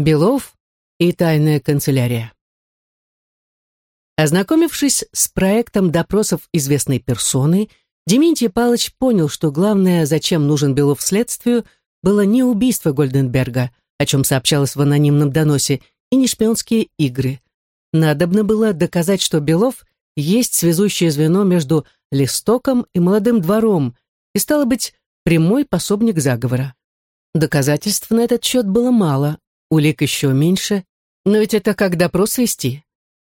Белов и тайная канцелярия. Ознакомившись с проектом допросов известной персоны, Дементий Палыч понял, что главное, зачем нужен Белов следствию, было не убийство Гольденберга, о чем сообщалось в анонимном доносе, и не шпионские игры. Надобно было доказать, что Белов есть связующее звено между Листоком и молодым двором, и, стало быть, прямой пособник заговора. Доказательств на этот счет было мало, улик еще меньше, но ведь это как допрос вести.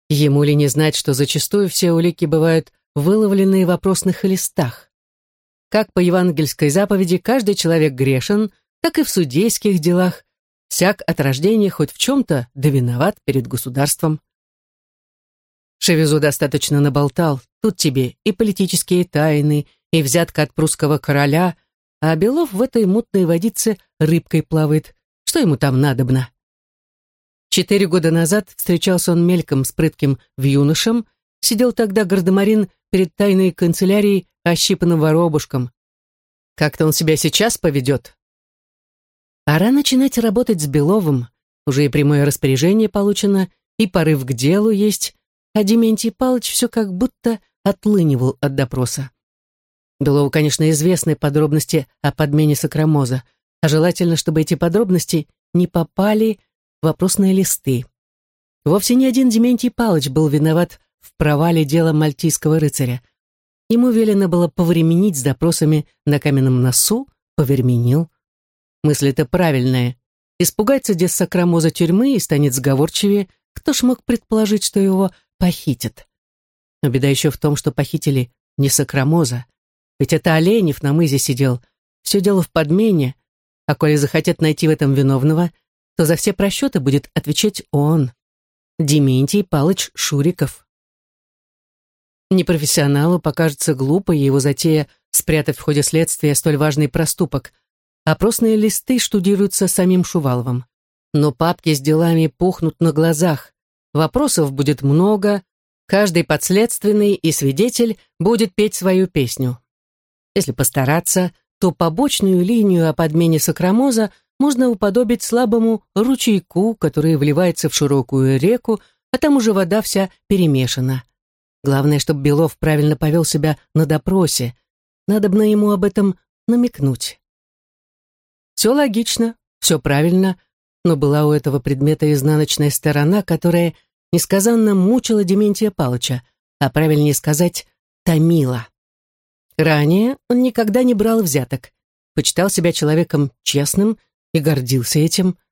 Ему ли не знать, что зачастую все улики бывают выловленные в вопросных листах. Как по евангельской заповеди каждый человек грешен, так и в судейских делах, всяк от рождения хоть в чем-то да виноват перед государством. Шевизу достаточно наболтал, тут тебе и политические тайны, и взятка от прусского короля, а Белов в этой мутной водице рыбкой плавает. Что ему там надобно? Четыре года назад встречался он мельком с прытким в юношем, сидел тогда гардемарин перед тайной канцелярией, ощипанным воробушком. Как-то он себя сейчас поведет. Пора начинать работать с Беловым. Уже и прямое распоряжение получено, и порыв к делу есть, а Дементий Палыч все как будто отлынивал от допроса. Белову, конечно, известны подробности о подмене сакрамоза, а желательно, чтобы эти подробности не попали в вопросные листы. Вовсе не один Дементий Палыч был виноват в провале дела мальтийского рыцаря. Ему велено было повременить с допросами на каменном носу, повременил. Мысль эта правильная. Испугается дед Сакрамоза тюрьмы и станет сговорчивее, кто ж мог предположить, что его похитят? Но беда еще в том, что похитили не Сакрамоза, ведь это Оленев на мызе сидел. Все дело в подмене, а коли захотят найти в этом виновного, то за все просчеты будет отвечать он, Дементий Палыч Шуриков. Непрофессионалу покажется глупо его затея спрятать в ходе следствия столь важный проступок. Опросные листы штудируются самим Шуваловым. Но папки с делами пухнут на глазах. Вопросов будет много, каждый подследственный и свидетель будет петь свою песню. Если постараться, то побочную линию о подмене сакрамоза можно уподобить слабому ручейку, который вливается в широкую реку, а там уже вода вся перемешана. Главное, чтобы Белов правильно повел себя на допросе. Надобно ему об этом намекнуть. Все логично, все правильно, но была у этого предмета изнаночная сторона, которая несказанно мучила Дементия Палыча, а правильнее сказать, томила. Ранее он никогда не брал взяток, почитал себя человеком честным и гордился этим –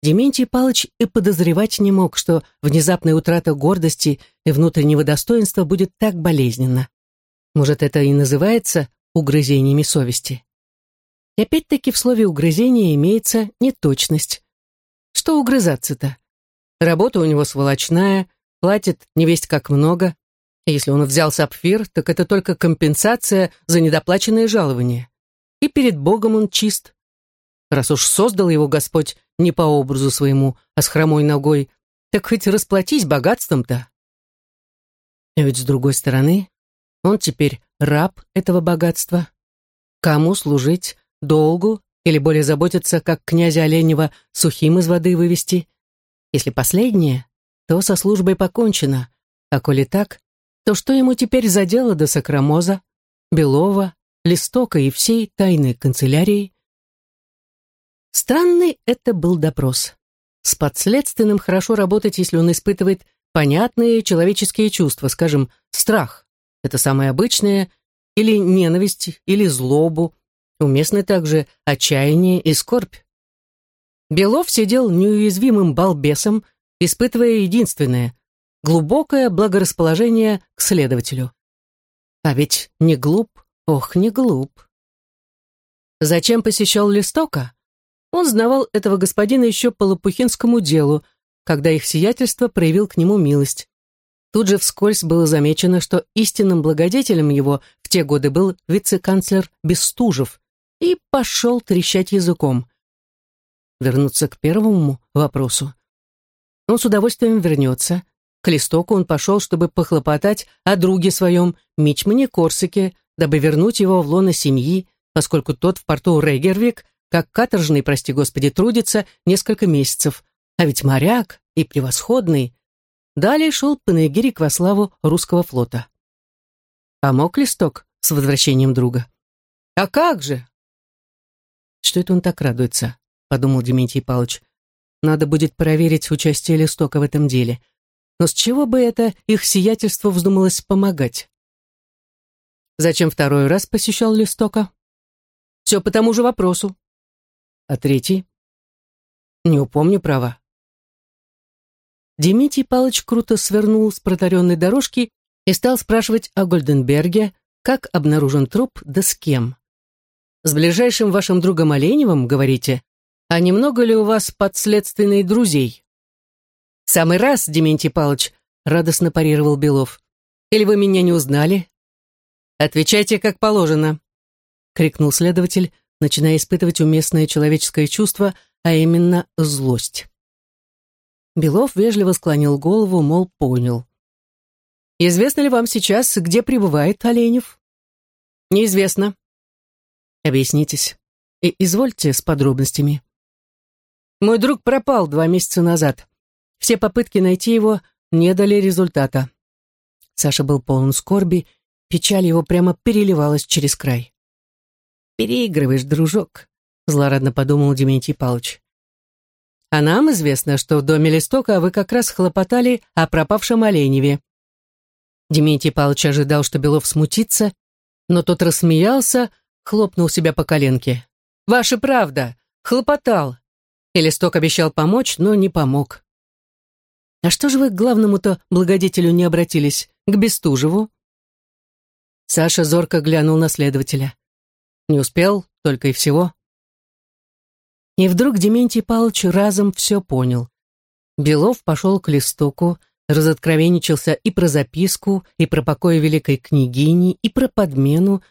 Дементий Палыч и подозревать не мог, что внезапная утрата гордости и внутреннего достоинства будет так болезненно. Может, это и называется угрызениями совести. И опять-таки в слове «угрызение» имеется неточность. Что угрызаться-то? Работа у него сволочная, платит невесть как много. Если он взял сапфир, так это только компенсация за недоплаченное жалование. И перед Богом он чист. Раз уж создал его Господь не по образу своему, а с хромой ногой, так хоть расплатись богатством-то. А ведь с другой стороны, он теперь раб этого богатства. Кому служить? Долгу? Или более заботиться, как князя Оленева сухим из воды вывести? Если последнее, то со службой покончено. А коли так, то что ему теперь за дело до Сакрамоза, Белова, Листока и всей тайной канцелярии? Странный это был допрос. С подследственным хорошо работать, если он испытывает понятные человеческие чувства, скажем, страх. Это самое обычное, или ненависть, или злобу. Уместны также отчаяние и скорбь. Белов сидел неуязвимым балбесом, испытывая единственное — глубокое благорасположение к следователю. А ведь не глуп, ох, не глуп. Зачем посещал Листока? Он знавал этого господина еще по Лопухинскому делу, когда их сиятельство проявил к нему милость. Тут же вскользь было замечено, что истинным благодетелем его в те годы был вице-канцлер Бестужев, и пошел трещать языком. Вернуться к первому вопросу. Он с удовольствием вернется. К листоку он пошел, чтобы похлопотать о друге своем, Мичмане Корсике, дабы вернуть его в лоно семьи, поскольку тот в порту Рейгервик как каторжный, прости господи, трудится несколько месяцев, А ведь моряк и превосходный. Далее шел панегирик во славу русского флота. Помог листок с возвращением друга. «А как же?» «Что это он так радуется?» — подумал Дементий Павлович. «Надо будет проверить участие листока в этом деле. Но с чего бы это их сиятельство вздумалось помогать?» Зачем второй раз посещал листока? Все по тому же вопросу. А третий? Не упомню права. Дмитрий Палыч круто свернул с протаренной дорожки и стал спрашивать о Гольденберге, как обнаружен труп, да с кем. С ближайшим вашим другом Оленевым, говорите? А немного ли у вас подследственных друзей? Самый раз, Дементий Палыч, радостно парировал Белов. Или вы меня не узнали? Отвечайте, как положено, крикнул следователь, начиная испытывать уместное человеческое чувство, а именно злость. Белов вежливо склонил голову, мол, понял. «Известно ли вам сейчас, где пребывает Оленев?» «Неизвестно». «Объяснитесь. И извольте с подробностями». «Мой друг пропал два месяца назад. Все попытки найти его не дали результата». Саша был полон скорби, печаль его прямо переливалась через край. «Переигрываешь, дружок», — злорадно подумал Дементий Павлович. А нам известно, что в доме Листока вы как раз хлопотали о пропавшем Оленеве. Дементий Павлович ожидал, что Белов смутится, но тот рассмеялся, хлопнул себя по коленке. «Ваша правда! Хлопотал!» И Листок обещал помочь, но не помог. «А что же вы к главному-то благодетелю не обратились? К Бестужеву?» Саша зорко глянул на следователя. «Не успел, только и всего». И вдруг Дементий Павлович разом все понял. Белов пошел к листоку, разоткровенничался и про записку, и про покой великой княгини, и про подмену,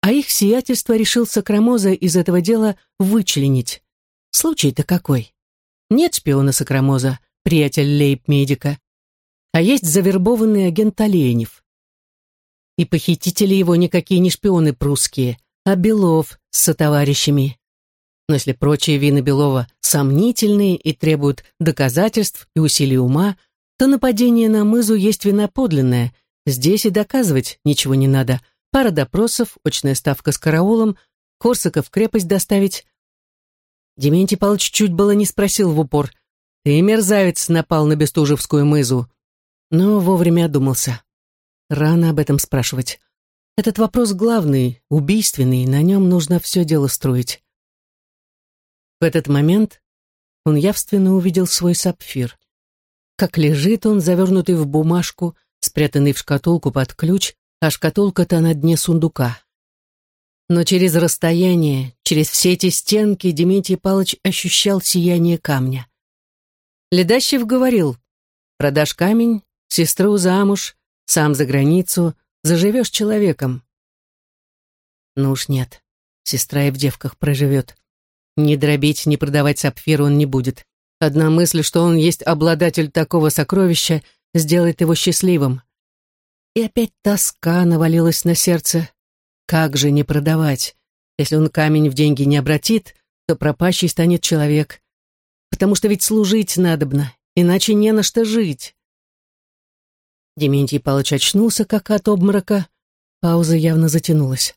а их сиятельство решил Сокрамоза из этого дела вычленить. Случай-то какой? Нет шпиона Сокрамоза, приятель лейб-медика, а есть завербованный агент Оленев. И похитители его никакие не шпионы прусские, а Белов с сотоварищами. Но если прочие вины Белова сомнительные и требуют доказательств и усилий ума, то нападение на мызу есть вина подлинная. Здесь и доказывать ничего не надо. Пара допросов, очная ставка с караулом, Корсака в крепость доставить. Дементий Павлович чуть было не спросил в упор. «Ты, мерзавец, напал на Бестужевскую мызу». Но вовремя одумался. Рано об этом спрашивать. Этот вопрос главный, убийственный, на нем нужно все дело строить. В этот момент он явственно увидел свой сапфир. Как лежит он, завернутый в бумажку, спрятанный в шкатулку под ключ, а шкатулка-то на дне сундука. Но через расстояние, через все эти стенки Дементий Палыч ощущал сияние камня. Ледащев говорил, продашь камень, сестру замуж, сам за границу, заживешь человеком. Ну уж нет, сестра и в девках проживет. Ни дробить, ни продавать сапфир он не будет. Одна мысль, что он есть обладатель такого сокровища, сделает его счастливым. И опять тоска навалилась на сердце. Как же не продавать? Если он камень в деньги не обратит, то пропащий станет человек. Потому что ведь служить надобно, иначе не на что жить. Дементий Павлович очнулся, как от обморока. Пауза явно затянулась.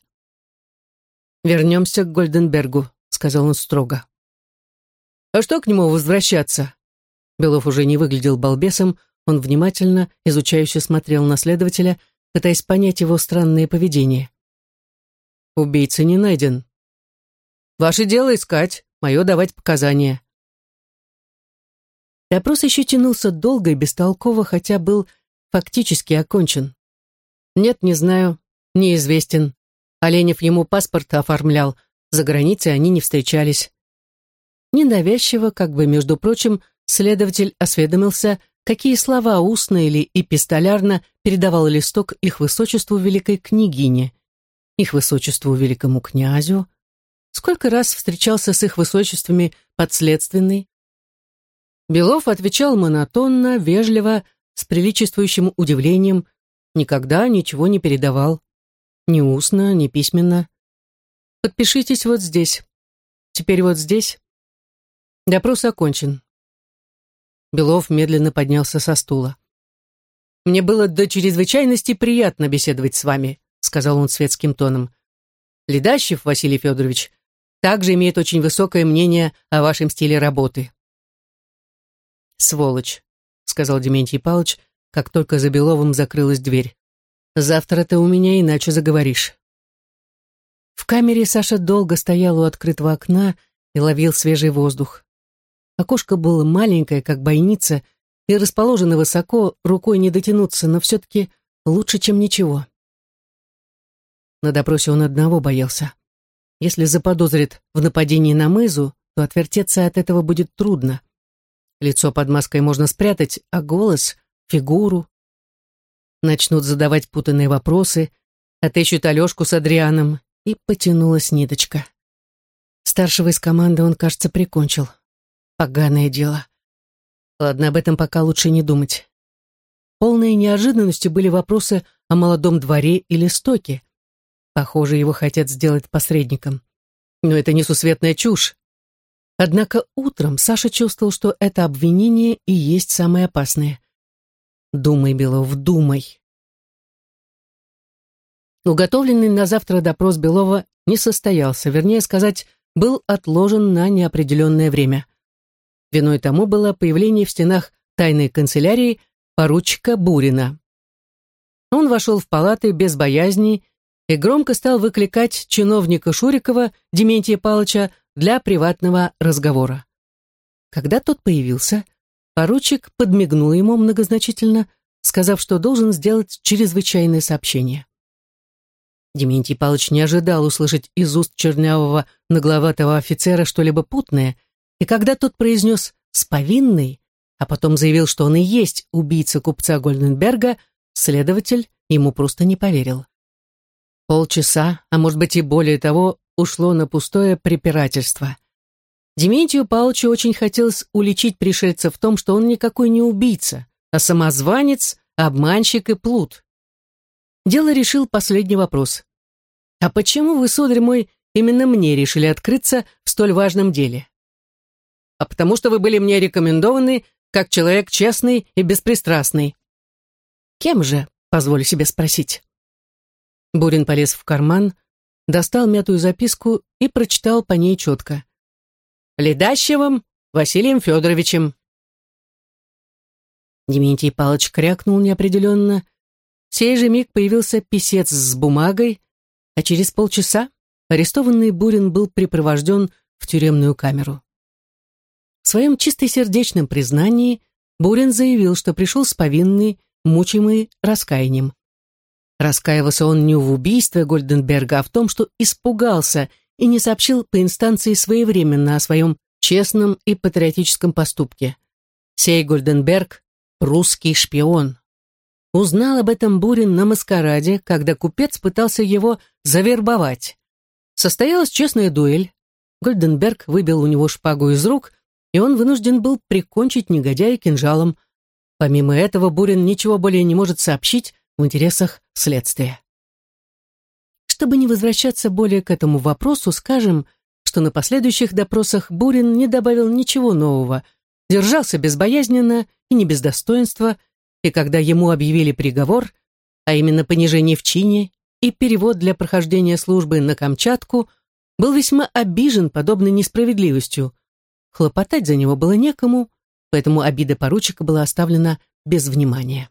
«Вернемся к Гольденбергу», сказал он строго. «А что к нему возвращаться?» Белов уже не выглядел балбесом, он внимательно, изучающе смотрел на следователя, пытаясь понять его странное поведение. «Убийца не найден. Ваше дело искать, мое давать показания». Допрос еще тянулся долго и бестолково, хотя был фактически окончен. «Нет, не знаю, неизвестен. Оленев ему паспорт оформлял, за границей они не встречались. Ненавязчиво, как бы, между прочим, следователь осведомился, какие слова устно или эпистолярно передавал листок их высочеству великой княгине, их высочеству великому князю, сколько раз встречался с их высочествами подследственный. Белов отвечал монотонно, вежливо, с приличествующим удивлением, никогда ничего не передавал, ни устно, ни письменно. Подпишитесь вот здесь. Теперь вот здесь. Допрос окончен. Белов медленно поднялся со стула. «Мне было до чрезвычайности приятно беседовать с вами», сказал он светским тоном. «Ледащев Василий Федорович также имеет очень высокое мнение о вашем стиле работы». «Сволочь», — сказал Дементий Павлович, как только за Беловым закрылась дверь. «Завтра ты у меня иначе заговоришь». В камере Саша долго стоял у открытого окна и ловил свежий воздух. Окошко было маленькое, как бойница, и расположено высоко, рукой не дотянуться, но все-таки лучше, чем ничего. На допросе он одного боялся. Если заподозрит в нападении на мызу, то отвертеться от этого будет трудно. Лицо под маской можно спрятать, а голос, фигуру. Начнут задавать путанные вопросы, отыщут Алешку с Адрианом, и потянулась ниточка. Старшего из команды он, кажется, прикончил. Поганое дело. Ладно, об этом пока лучше не думать. Полной неожиданностью были вопросы о молодом дворе или стоке. Похоже, его хотят сделать посредником. Но это несусветная чушь. Однако утром Саша чувствовал, что это обвинение и есть самое опасное. Думай, Белов, думай. Уготовленный на завтра допрос Белова не состоялся, вернее сказать, был отложен на неопределенное время. Виной тому было появление в стенах тайной канцелярии поручика Бурина. Он вошел в палаты без боязни и громко стал выкликать чиновника Шурикова Дементия Павловича для приватного разговора. Когда тот появился, поручик подмигнул ему многозначительно, сказав, что должен сделать чрезвычайное сообщение. Дементий Павлович не ожидал услышать из уст чернявого нагловатого офицера что-либо путное — и когда тот произнес «с повинной», а потом заявил, что он и есть убийца купца Гольденберга, следователь ему просто не поверил. Полчаса, а может быть и более того, ушло на пустое препирательство. Дементию Павловичу очень хотелось уличить пришельца в том, что он никакой не убийца, а самозванец, обманщик и плут. Дело решил последний вопрос. «А почему вы, сударь мой, именно мне решили открыться в столь важном деле?» а потому что вы были мне рекомендованы как человек честный и беспристрастный. Кем же, позволю себе спросить? Бурин полез в карман, достал мятую записку и прочитал по ней четко. «Ледащевым Василием Федоровичем». Дементий Палыч крякнул неопределенно. В сей же миг появился писец с бумагой, а через полчаса арестованный Бурин был припровожден в тюремную камеру. В своем чистосердечном признании Бурин заявил, что пришел с повинной, мучимый раскаянием. Раскаивался он не в убийстве Гольденберга, а в том, что испугался и не сообщил по инстанции своевременно о своем честном и патриотическом поступке. Сей Гольденберг — русский шпион. Узнал об этом Бурин на маскараде, когда купец пытался его завербовать. Состоялась честная дуэль. Гольденберг выбил у него шпагу из рук, и он вынужден был прикончить негодяя кинжалом. Помимо этого, Бурин ничего более не может сообщить в интересах следствия. Чтобы не возвращаться более к этому вопросу, скажем, что на последующих допросах Бурин не добавил ничего нового, держался безбоязненно и не без достоинства, и когда ему объявили приговор, а именно понижение в чине и перевод для прохождения службы на Камчатку, был весьма обижен подобной несправедливостью, Хлопотать за него было некому, поэтому обида поручика была оставлена без внимания.